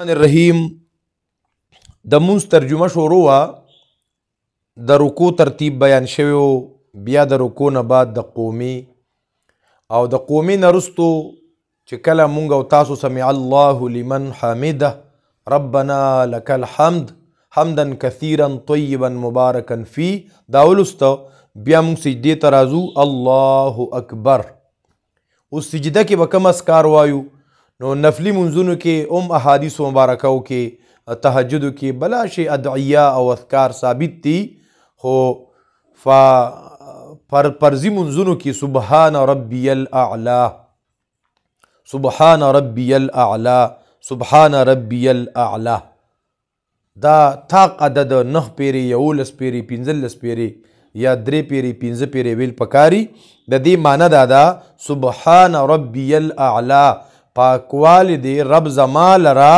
الرحیم د مونږ ترجمه شروع وا د رکو ترتیب بیان شوی او بیا د رکو نه بعد د قومي او د قومي نرستو چې کله مونږ او تاسو سمع الله لمن حمده ربنا لك الحمد حمدا كثيرا طيبا مباركا فيه دا ولست بیا مونږ سجدې ته راځو الله اکبر او سجده کې به کم اسکار وایو نو نفلی منځونو کې ام احادیث مبارکه او کې تهجد کې بلا شی ادعیه او اذکار ثابت دي خو ف پر پرزی منځونو کې سبحان ربی الاعلى سبحان ربی الاعلى سبحان ربی الاعلى دا طاق عدد نه پیری یولس پیری پنځلس پیری یا درې پیری پنځه پیری ویل پکاري د دې معنی دا ده سبحان ربي الاعلى پاکوالی دی رب زما لرا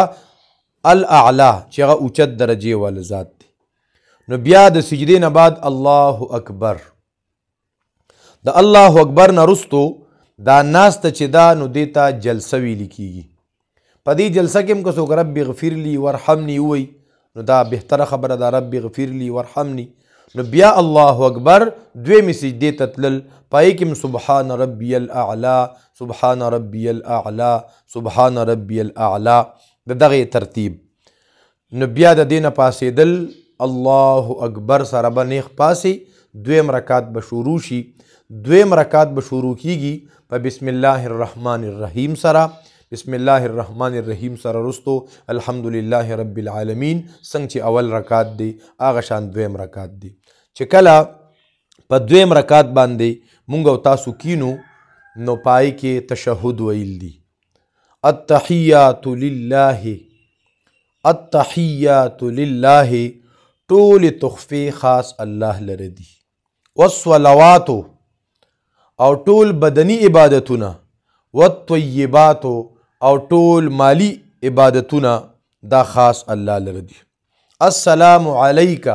الاعلى چې هغه اوچت درجه ول ذات دی نو بیا د سجدې نه بعد الله اکبر د الله اکبر نه رستو دا ناست چې دا نو دیتا جلسه ویل کیږي په دې جلسه کې هم که څوک رب اغفر لي ورحمني وي نو دا بهتره خبره ده رب اغفر لي ورحمني نو بیا الله اکبر دوی می سجدې ته تلل پای کې هم سبحان ربي الاعلى سبحان ربي الاعلى سبحان ربي الاعلى د دغه ترتیب نو بیا د دې نه پاسېدل الله اکبر سره به نیخ پاسې دویم رکات به شروع شي دویم رکات به شروع کیږي په بسم الله الرحمن الرحیم سره بسم الله الرحمن الرحیم سره رستو الحمدلله رب العالمین څنګه چې اول رکات دی هغه شان دویم رکات دی چې کله په دویم رکات باندې مونږ او تاسو کینو نو پای کې تشهود ویل دي التحیات لله التحیات لله ټول تخفی خاص الله لره دي والصلوات او ټول بدني عبادتونه والطیبات او ټول مالی عبادتونه دا خاص الله لره دي السلام علیک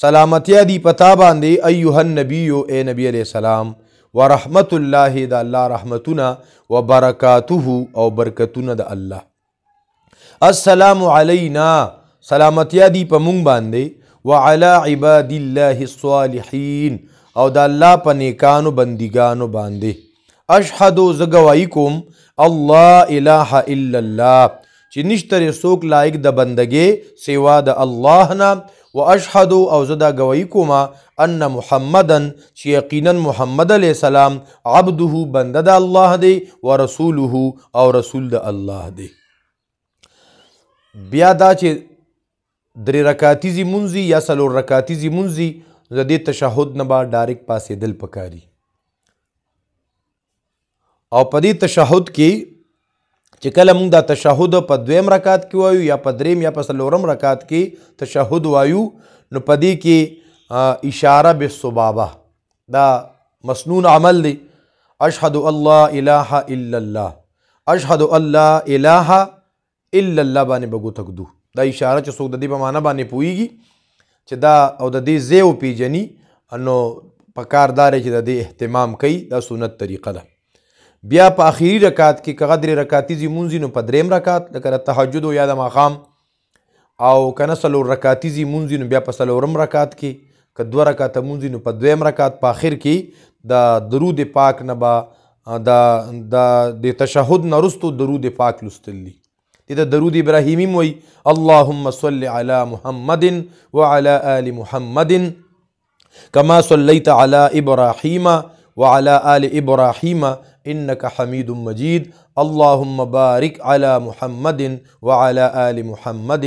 سلامتیا دی پتا باندې ایه النبی او اے نبی علیہ السلام ورحمت الله د الله رحمتونه وبرکاته او برکتونه د الله السلام علینا سلامتیا دی په مونږ باندې وعلى عباد الله الصالحین او د الله په نیکانو بندګانو باندې اشهد زه ګواهي کوم الله اله الا الله چې نشته لري څوک لایق د بندګۍ سوا د الله نه و اشهد او زه دا ګواهي کوم ان محمدن چې یقینا محمد علی السلام عبده بنده د الله دی و رسوله او رسول د الله دی بیا دا چې درې رکعتیزی مونځي یا څلور رکعتیزی مونځي نو د دې تشهد نه به ډایرک پاسېدل پکاري او په دې تشهد کې چې کله موږ دا تشهد په دویم رکعت کې وایو یا په دریم یا په څلورم رکعت کې تشهد وایو نو په دې کې اشاره به سبابه دا مسنون عمل دی اشهد الله اله الا الله اشهد الله اله الا الله باندې به ګوته ږدو دا اشاره چې څوک د دې په معنا باندې پوهیږي چې دا او د دې ځای وپېژني نو په کار دا دی چې د دې اهتمام کوي دا سنت طریقه ده بیا په آخري رکعت کې که درې رکعتیزې مونځ نو په دریم رکعت لکه د تهجد یا د ماښام او که نه څلور رکعتیزې مونځ نو بیا په څلورم رکعت کې که دوه رکعته مونځ وي نو په دویم رکعت په اخر کې د درود پاک نه به د د د تشهد نه وروسته درود پاک لوستل دي دې ته درود ابراهیمي هم وایي اللهم صل علی محمد وعلى آل محمد کما صلیت علی ابراهیم وعلى آل ابراهیم انك حمید مجید اللهم بارک علی محمد وعلى آل محمد